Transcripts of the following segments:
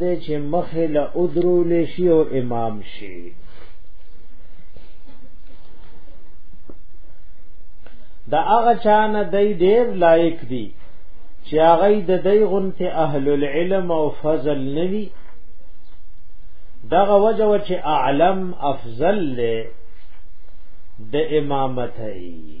دې چې مخه له ادرو لشي او امام شي دا هغه چانه دای ډیر لایق دي چې هغه د دای غنته اهل العلم او فضل نوي دغه وجه و چې اعلم افضل له د امامت هي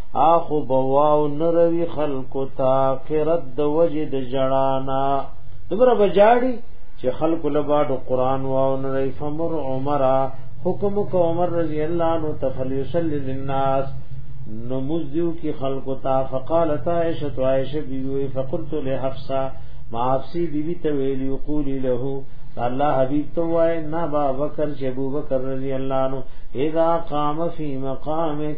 اخو بواو نروي خلق تا قرت د وجه د جړانا دبره بجاړي چې خلق لباډ قران واو نروي فمر عمره حکم کو عمر رضی الله عنه تفلیسل للناس نمزیو کی خلق تا فقالت عائشه عائشه بیوی فقلت لحفصه ما افسی بیبی ته ویلی قولی له الله حبیب تو وای نا با بکر چې ابو بکر رضی الله عنه اذا قام فی مقامک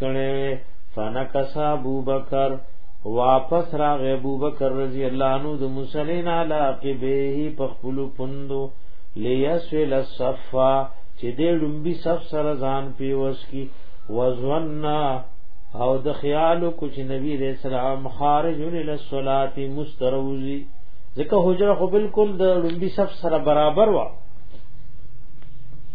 کړي وي فنکس ابو بکر واپس راغ ابو بکر رضی الله عنه د مسلین علی عقبه په خپل پوندو لیسل الصفا چې دې لومبي صف سره ځان پیوس کی وزنا او د خیال کو چې نبی رسول الله خارج للصلاه مستروزی ځکه حجره خو بالکل د لومبي صف سره برابر و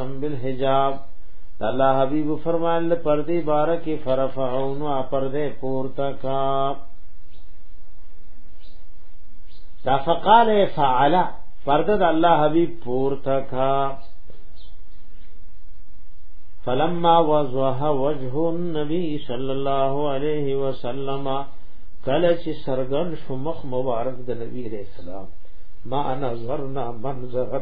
سم بالحجاب الله حبیب فرمایل پردی بارک فرفعون وا پردې پورته کا دا فقال فعل پرده د الله حبیب پورته کا فلما وضح وجه النبي صلى الله عليه وسلم کله چې سرګن شو مخ مبارک د نبی رسول الله ما نظرنا منظر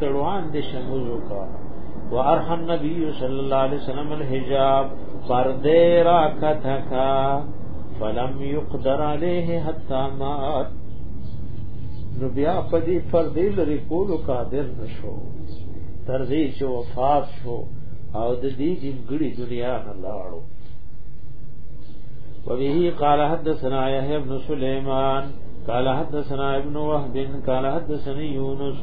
تړوان دې شموز وکا وارحم نبی صلی الله علیه وسلم الحجاب پردې را کتکا فلم يقدر عليه حتا مات نو بیا په دې پردې لري کول قادر نشو تر دې چې وفات شو او د دې جنګړي دنیا نه لاړو وبه قال حدثنا يحيى بن سليمان قال حدثنا ابن وهب قال حدثني يونس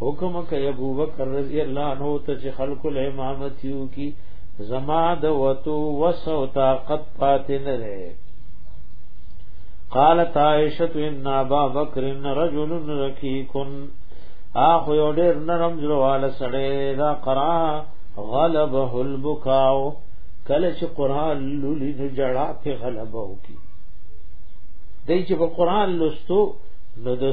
حکم کوي ابو بکر رضی الله عنه ته چې خلق له امامت یو کی زما د وتو وسو طاقت پات نه لري قالت عائشه ان ابا بکر رجل رقیق اخ یو ډیر نرم جوړواله سړی دا قرا غلبه البکاو کله چې قران لولي نو جړه په غلبه وکي دای چې په قران لستو نو د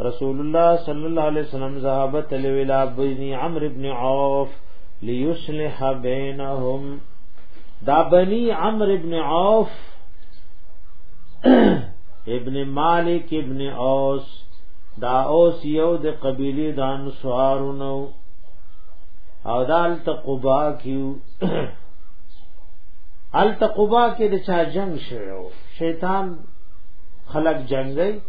رسول الله صلی الله علیه وسلم ذهب تلو الى بني عمرو ابن عوف ليصلح بينهم دا بني عمرو ابن عوف ابن مالک ابن اوس دا اوس یو د قبیله د انصارو نو او دا التقبا کیو التقبا کې د چا جنگ شوو شیطان خلق جنگي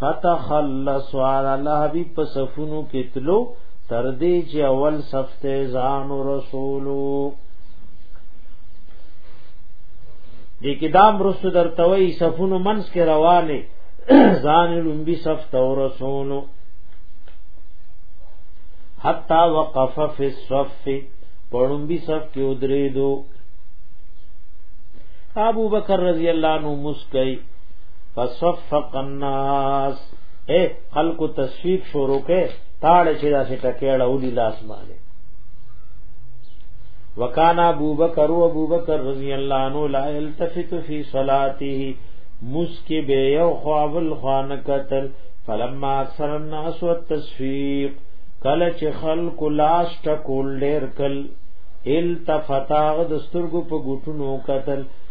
فتخلص على الله حبيب په صفونو کې تلو تر دې چې اول صف ته ځان رسولو دې کې دام رسو درتوي صفونو منس کې روانه ځان لومبي صف ته رسولو حتا وقف فی الصف پړومبي صف کې ودرېدو ابو بکر رضی الله عنه مسکئ فصفق الناس اے خلق تصفیق شروع کې تاړه چې داسې ټکېړه ولي لاس باندې وکانا ابو بکر او ابو بکر رضی الله عنه لا التفت فی صلاته مسکی به یو خواول خوان قتل فلما اکثر الناس والتصفیق کله چې خلق لاس ټکول ډېر کل التفتا د سترګو په ګټونو قتل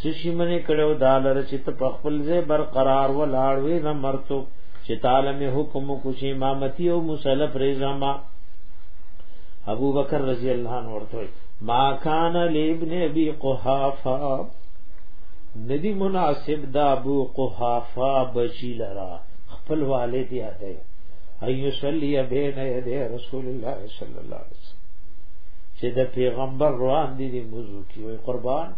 سشي منې کړو دا لره چې ته په خپل ځای برقرار ولاړ وې نه مرتو چې تعالی می حکم کو چې امامتی او مصلی پر زما ابو بکر رضی الله عنه ورته ما کان لابن ابي قحافه ندی مناسب دا ابو قحافه بچی لرا خپل والد یاد دی ایو صلی بین ید رسول الله صلی الله علیه وسلم چې د پیغمبر روان دي دی موضوع کی وي قربان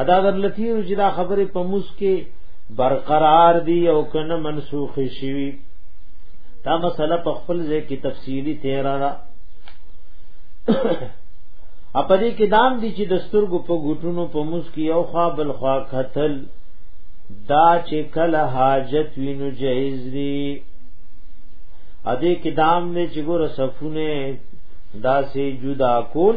ادا در لتیر چې دا خبره په موس کې برقرار دي او کنه منسوخ شي دا مسله په خپل ځای کې تفصیلی تیرا را اپدې کې دام دي چې دستور ګو په ګټونو په موس کې او خوا بل خوا قتل دا چې کله حاجت وینو جایز دي ا دې کې دام نه چې ګور صفونه دا سي جدا کول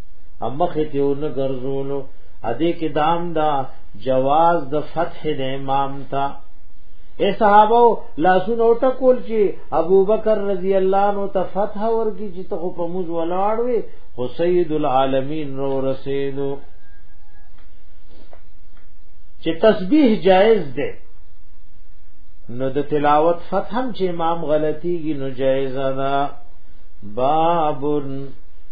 امخه ته ونه ګرځولو ادي کې دام دا جواز د فتح د امام تا اے صحابه لاسونه ټکول چې ابوبکر رضی الله عنه ته فتح ورګي چې ته په موږ ولاړ وي خو سید العالمین رو رسیدو چې تسبیح جائز ده نو د تلاوت فتح هم چې امام غلطيږي نو جائز ده بابن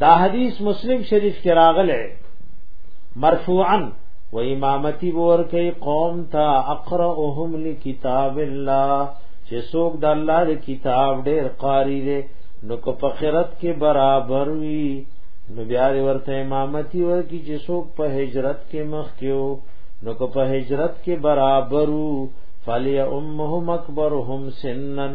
دا حدیث مسلم شریف کې راغله مرفوعا و امامتی بور کوي قوم تا اقرأهم لکتاب الله چې څوک د الله د کتاب ډېر قاری دی نو کو په خیرت کې برابر وي نو بیا ورته امامتی ورکی چې څوک په هجرت کې مخ کېو نو کو په هجرت کې برابرو فلی امهم اکبرهم سنن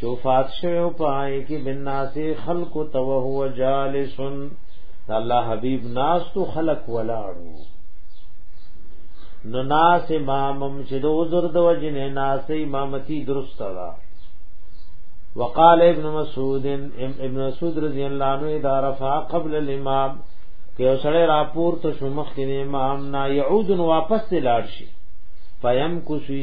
چو فات شوی او پای کې بناسي خلق تو هو جالسن الله حبيب ناس تو خلق ولاړو نو ناس امامم چې د عذر د وجنه ناس امامتي درست را وقال ابن مسعود ابن مسعود رضی الله عنه اذا رفع قبل الامام که سړی راپور ته شمخ کې امام نا يعود واپس لاړ شي فیم کوشي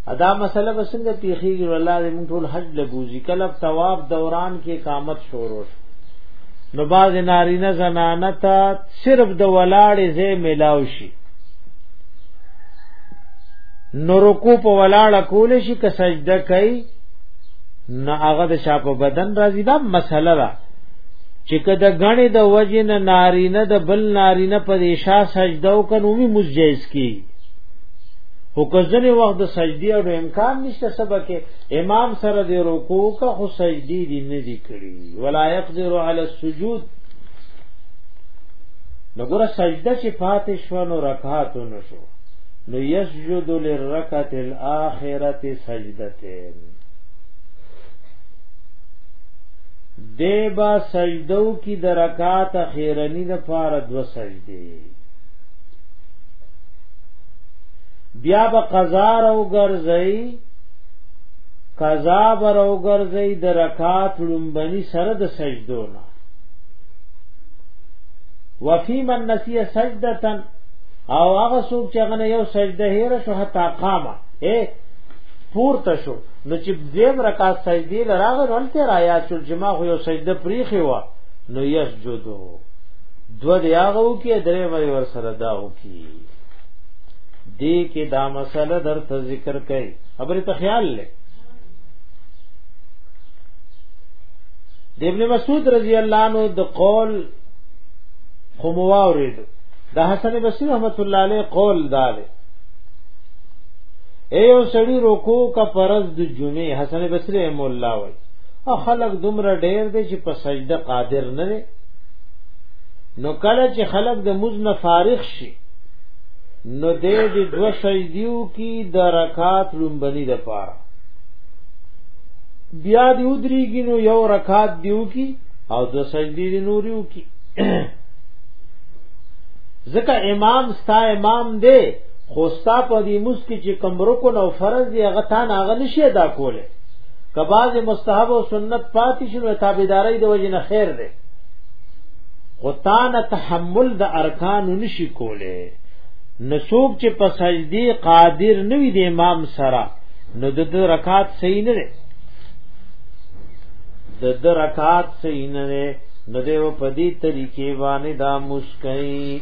ادا مسله بسنګ پیخیږي الله دې موږ ټول حج لبوزي کله ثواب دوران کې قامت شروع نو باز نارینه زنانه ته صرف د ولاړې زې ملاو شي نو رکو په ولاړه کول شي که سجده کوي نه هغه د شاپ بدن راځي دا مسله ده چې کده غنې د وجن نارینه د بل نارینه په اشاره سجده وکړو می مزجیز کی خو کزنې وخت د سجدي او امکان نشته سبا کې امام سره د رکوع کا خو سجدي دي نه دي کړی ولا يقدر على السجود نګوره سجده چې فاتح شو نو رکعات نشو نو يسجد للركعه الاخره سجدتين دیبا سجدو کی درکات خیرنی د پاره دو سجده بیا به قضا رو ګرځي قضا به رو ګرځي د رکعات لومبني سره د سجدو نه وفي من نسي سجدتن او هغه څوک چې هغه یو سجده هیر شو حتا قامه اے پورته شو نو چې دیم رکعات سجدی لراغه ولته رایا چې جما خو یو سجده پریخي و نو یسجدو دو دی هغه وکي درې مې ور سره دا وکي دې کې دا مسله درته ذکر کړي خبره ته خیال لې د ابن مسعود رضی الله عنه د قول خموا اورید د حسن بصری رحمت الله علیه قول دار ایو سړی روکو کا فرض د جمعې حسن بصری مولا وای او خلق دومره ډیر دی چې په سجده قادر نه نو کله چې خلق د موز نه فارغ شي نو دې د دو سجدیو کې د رکعات لومبني د پاره بیا دی ودریږي نو یو رکعات دیو کی او دو سجدی دی نوریو کی ځکه امام ستا امام دی خوستا په دې مسکی چې کم رکن او فرض دی هغه تا نه غل شي ادا کوله کباز مستحب او سنت پاتې شنو تابعداري د وجه نه خیر ده خو تا نه تحمل د ارکان نشي کوله نسوک چې په سجدي قادر نوي د امام سره نو د رکعات صحیح نه ده د د رکعات صحیح نه ده نو دیو په دې طریقې باندې دا مسکای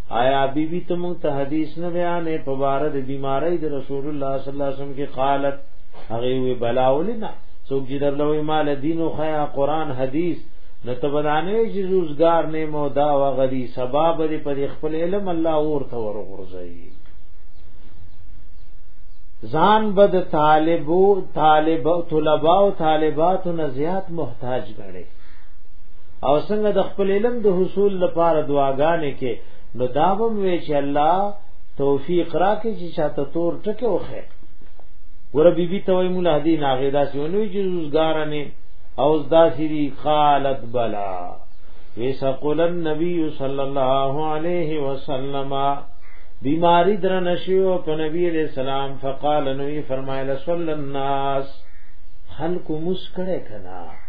آیا بی بی ته مونږ ته حدیث نه بیانې په بار د بیماری د رسول الله صلی الله علیه وسلم کې قالت هغه وی بلا ولنا څوک چې درلوې مال دین او خیا قران حدیث نو ته بدانه چې روزګار نه مو دا وغدي سبب دې پر خپل علم الله اور ته ورغورځي ځان بد طالبو طالب طلباء او طالبات نه زیات محتاج غړي او څنګه د خپل علم د حصول لپاره دعاګانې کې نو دا هم وی چې الله توفیق راکې چې چاته تور ټکه وخه ور بی بی توي مون هدي ناغه دا سونو چې روزګارانه او دا سری خالت بلا ویسقل النبی صلی الله علیه وسلم بیماری در نشیو په نبی علیہ السلام فقال نبی فرمایله صلی الناس خلق مسکړه کنا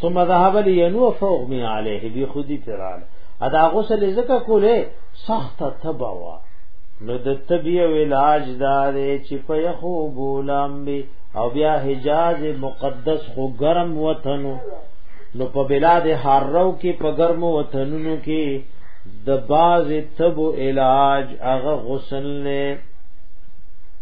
ثم ذهب لينو فوق مي عليه بي خودي ترال ادا غسل زکه کوله سخت تبا وا نو د طبي او علاج دار چې په يخو بولام بي او بیا حجاز مقدس خو گرم وطنو نو په بلاد حرو کې په گرمو وطنونو کې د باز تبو علاج هغه غسل نه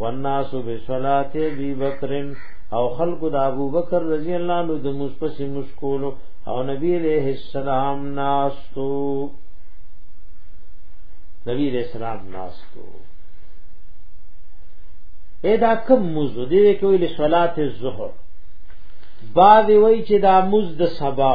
والناس بصلات ابي بکر او خلق د ابو بکر رضی الله عنه د مصپس مشکول او نبی عليه السلام ناستو نبی عليه السلام ناستو ادا کم موضوع دی کې ویل صلات الظهر بعد وی چې دا موز د سبا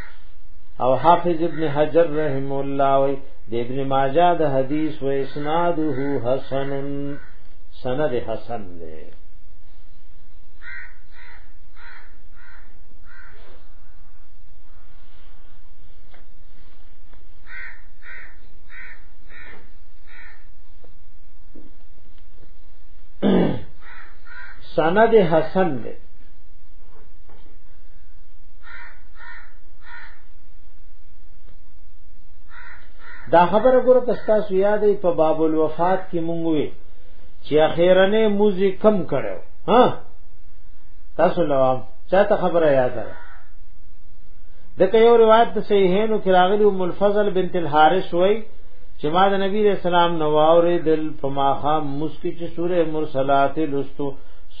او حافظ ابن حجر رحم الله وی د ابن ماجه د حدیث و اسناده حسن سند حسن دی سند حسن دی دا خبره ګوره کستا سو یادې په باب الوفات کې مونږ وې چې اخیرنه موزي کم کړو ها تاسو لوام چاته خبره یاد ده دغه یو روایت د صحیحینو کې راغلی ام الفضل بنت الحارث وای چې ما د نبی رسول الله نو اورې دل په ماخه مسکی چې سوره مرسلات لستو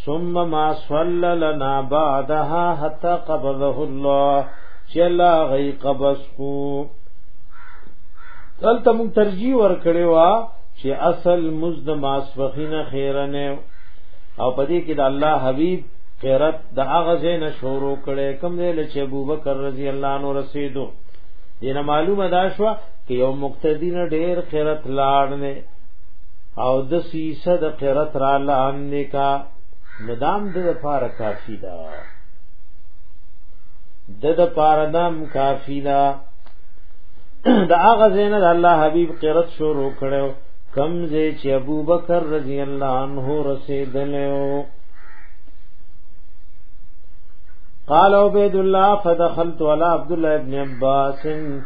ثم ما صلى لنا بعدها حتى قبضه الله چې الله غي قبض کو دلته مون ترجیح ور کړی وا چې اصل مزد ماسفخین خیرنه او پدې کې د الله حبیب قرت د هغه زین شروع کړي کوم دی چې ابوبکر رضی الله عنه رسیدو دینه معلومه دا شو چې یو مقتدی نه ډیر قرت لاړ نه او د سیسه د قرت را لاندې کا ندام د لپاره کافی ده د د پاره دام کافی ده د هغه زین د الله حبیب قرت شروع کړو کم زی چې ابو بکر رضی الله عنه رسیدلو قال عبد الله فدخلت على عبد الله ابن عباس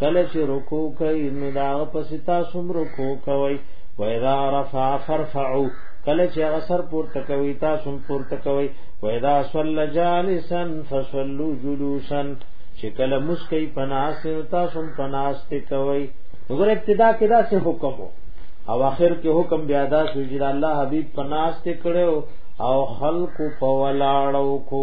کله چې رکوع کوي نو دا پس تاسو هم رکوع کوئ و اذا رفع فرفعوا کله چې هغه سر پورته کوي تاسو هم پورته کوئ و اذا صلى جالسا فصلوا جلوسا چې کله مسکی پناس تاسو هم پناس ته کوئ وګوره ابتدا کې دا څه حکم وو او اخر کې حکم بیا دا شو چې الله حبیب پناس ته کړو او خلق په ولاړو کو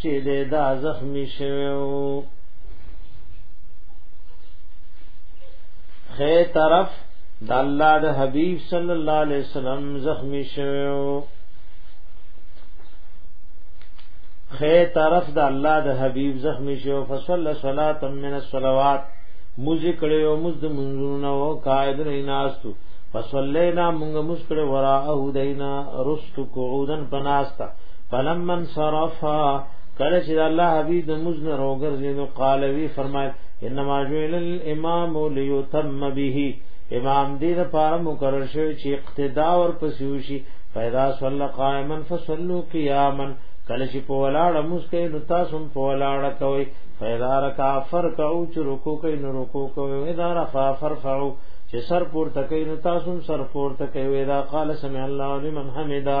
چې د دا زخمی شوی وو خې طرف د الله د حبیب صلی الله علیه وسلم زخمی شوی وو خې طرف د الله د حبیب زخمی شوی فصلی صلاه من الصلوات موزی کړي او موز د منځونو او قائد نه ناستو فصلینا موږ موږ کړه وراءه دینا رست قعودن پناستا فلما انصرف کله چې الله حبيب د مزن روګرځي نو قال وی فرمایل انما جعل الامام ليتم به امام دې لپاره مقرر شوی چې اقتدا ور پسوشي پیدا صلی قائما فصلوا قياما کله چې په ولاړه مسکه نو تاسو په ولاړه کوي پیدا رکا فرکعو چې رکوع کوي نو رکوع کوي اذا رفع فرفعوا چې سر پور تکي نو تاسو سر پور تکي ودا قال سمع الله لمن حمدا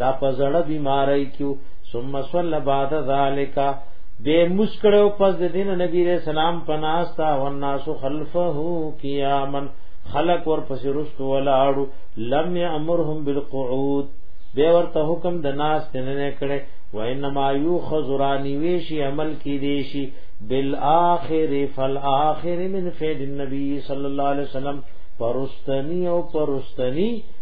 دا په زړه بیماری کیو ثم صلی بعد ذالک به مسکړو پس د دین نبی رسول سلام پناستا او الناس خلفه قیامن خلق ور پس رست ولاړو لم یامرهم بالقعود به ورته حکم د ناس تنه کړي و انما یوخذ رانی ویشی عمل کی دیشی بالآخر فالآخر من فعل النبی صلی الله علیه وسلم پرستنی او پرستنی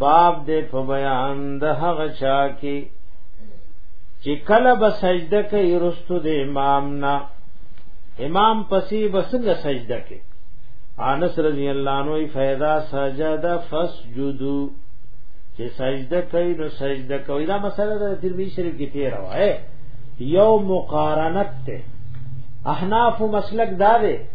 باب دې په بیان د هغه چا کې چې کله به سجده کوي رستو د امام نه امام پسې بسنګ سجده کوي انس رضی الله عنه فیدا سجد فسجدو چې سجده کوي نو سجده کوي دا مسله د ترمذی شریف کې تیر وای یو مقارنت ته احناف مسلک دا دی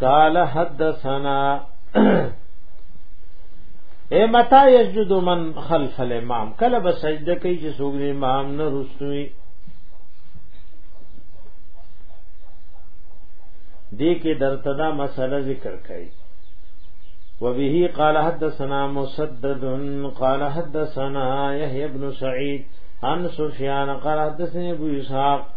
قال حدثنا اے متا یسجد من خلف الامام کله به سجده کوي چې څوک د امام نه رسوي دې کې درته دا مسله ذکر کړي وبه قال حدثنا مسدد قال حدثنا يحيى بن سعيد عن سفيان قال حدثني ابو اسحاق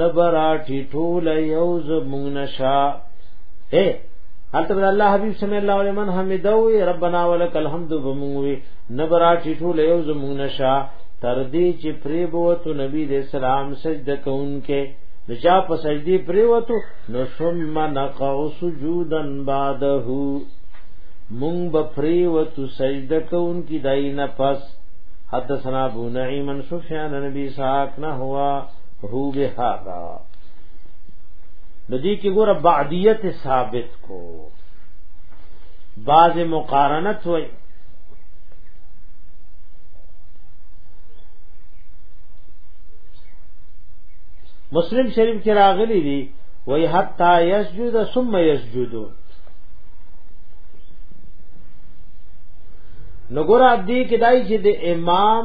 نبرا ټټول یو زمون نشا اے حالت بر الله حبیب سمع الله لمن حمدوی ربنا ولک الحمد بموی نبرا ټټول یو زمون نشا تر دې چې پریبوت نبی دې سلام سجده کوونکې د چا په سجدي پریوتو نو ثم نقع سجودا بعده مونږ به پریوتو سجده کون کی دای نه پس حدثنا ابو نعیم سفیان نبی ساق نه هوا هو به هاذا ندی کې ګوره بعدیت ثابت کو بعض مقارنت وای مسلم شریف کې راغلی دی وای حتا یسجد ثم یسجدون نګور ادی کې دای چې د امام